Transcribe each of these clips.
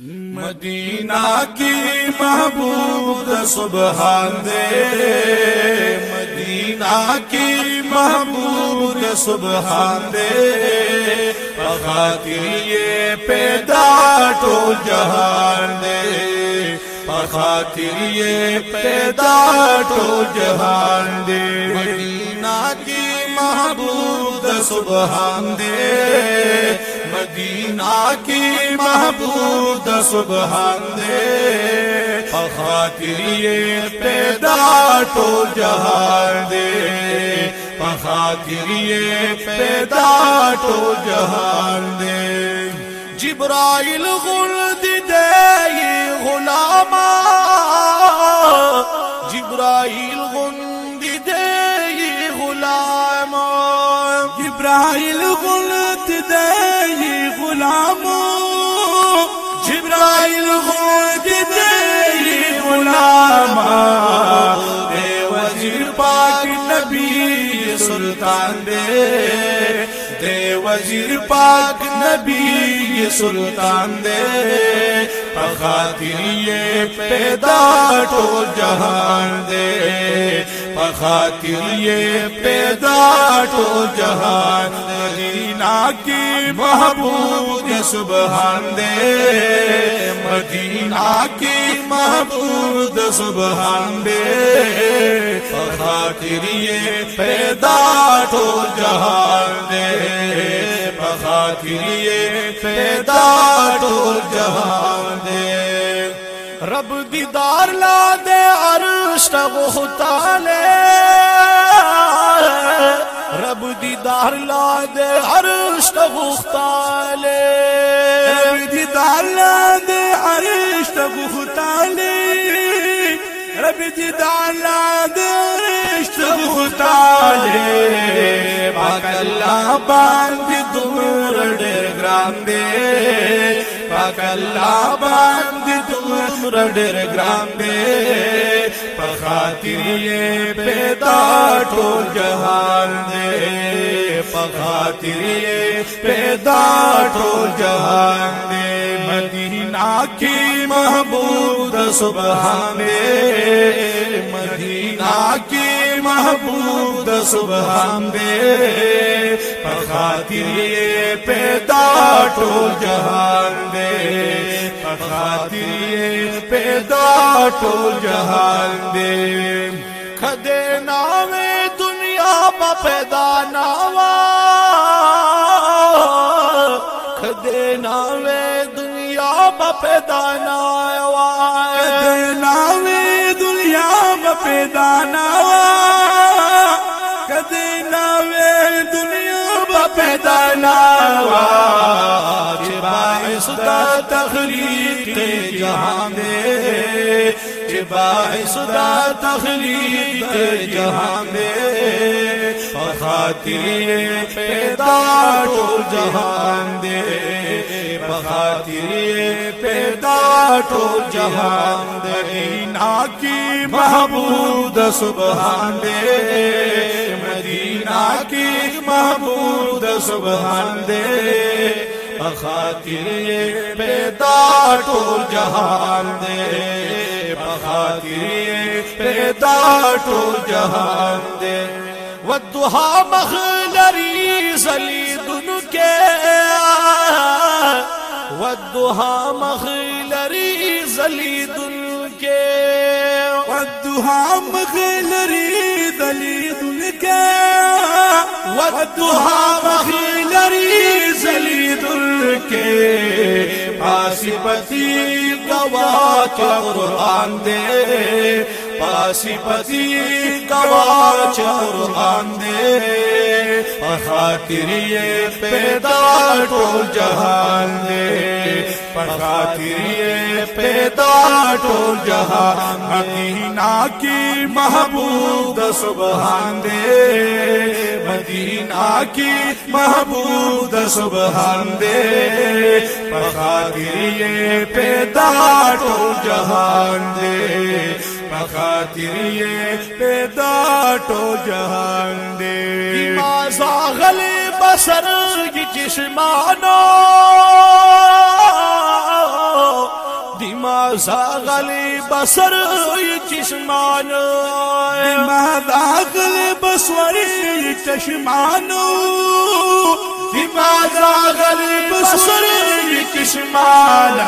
مدینہ کی محبوب سبحان دے۔ مدینہ کی محبوب سبحان دے۔ بخاطر یہ پیدا تو جہان دے۔ بخاطر یہ پیدا تو جہان دے۔ مدینہ کی محبوب سبحان دے۔ مدینہ کی محبوب سبحان دے۔ خاطر یہ پیدا تو جہان دے۔ خاطر یہ پیدا تو جہان دے۔ جبرائیل غلد دے یہ غلاما۔ جبرائیل غلد دے یہ غلاما۔ جبرائیل غلط دے یہ غلام جبرائیل غلد دے یہ غلاما دے وزیر پاک نبی سلطان دے دے وزیر پاک نبی سلطان دے پخاطر یہ پیدا تو جہان دے۔ پخاطر یہ پیدا تو جہان، مدینہ کی محبوب سبحان دے۔ مدینہ کی محبوب سبحان دے۔ پخاطر یہ پیدا تو جہان دے۔ پخاطر یہ پیدا تو جہان دے۔ رب دیدار لا دے عرش تغتالے رب دیدار لا دے عرش تغتالے رب دیدار لا دے عرش تغتالے رب دیدار لا دے عرش تغتالے پاک اللہ باندھ تمر ڈر گرام دے پاک اللہ باندھ تمر ڈر گرام دے، پخاطر یہ پیدا ٹول جہان دے، پخاطر یہ پیدا ٹول جہان دے، مدینہ کی محبوب سبحان دے مدینہ کی محبوب د سبحان دے په خاطر پیدا ټول جهان دے۔ په خاطر پیدا ټول جهان دے۔ خدای نام دنیا ما پیدا ناوا۔ خدای نام دنیا ما پیدا ناوا۔ خدای نام دنیا ما پیدا ناوا۔ دا تخلیق جہان دے باعث دا تخلیق جہان دے بخاطر پیدا ٹول جہان دے بخاطر پیدا ٹول جہان دے نا کی محبوب سبحان دے، مدینہ کی محبوب سبحان دے۔ بخاطر پیدا ټول جهان دے بخاطر پیدا ټول جهان دے۔ ودها مخلری زلی دن کے ودها مخلری زلی دن کے ودها مخلری زلی دن کے ودها مخلری کے پاسی پتی گوا قرآن دے پاسی پتی گوا قرآن دے۔ خاطر پیدا ٹول جہان دے۔ خاطر پیدا ٹول جہان۔ مدینہ کی محبوب سبحان دے۔ مدینہ کی محبوب سبحان دے خاطر یہ پیدا ٹول جہان دے۔ خاطر یہ پیدا ٹول جہان دے۔ زاغل بسر کی چشمانو غلی بسر چشمان غلی بسوری چشمانو غلی بسر چشمان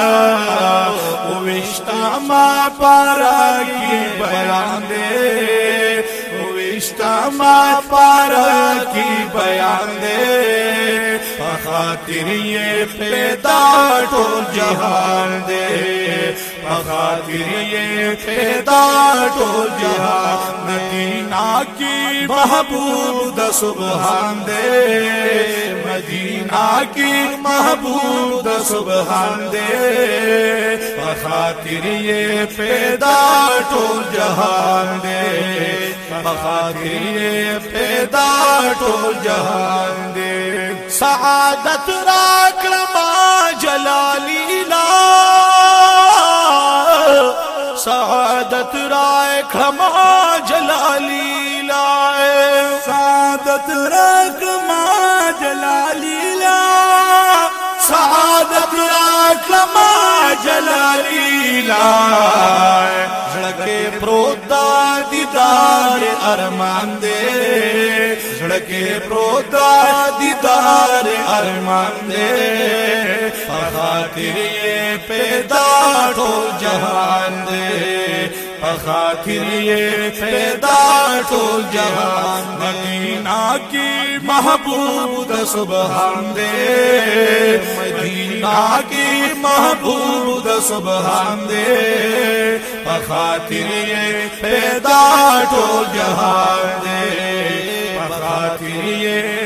وشتا ما پارا کی بیان دے وشتا ما پارا کی بیان دے۔ خاطر یہ پیدا ٹو جہان دے۔ خاطر یہ پیدا ٹو جہان مدینہ کی محبوب د سبحان دے۔ مدینہ کی محبوب د سبحان دے۔ خاطر یہ پیدا ٹو جہان دے۔ خاطر یہ پیدا ٹو جہان دے۔ سعادت راک جلالی لا سعادت راک ما جلالی لا سعادت راک ما جلالی لا سعادت راک ما جلالی لا جڑکے پروتا دیدار ارمان دے جڑکے پروتا دیدار ارمان دے خاطر یہ پیدا ٹو جہان دے خاطر یہ پیدا ٹو جہان، مدینہ کی محبوب سبحان دے۔ مدینہ کی محبوب سبحان دے۔ خاطر یہ پیدا ٹو جہان دے۔ خاطر یہ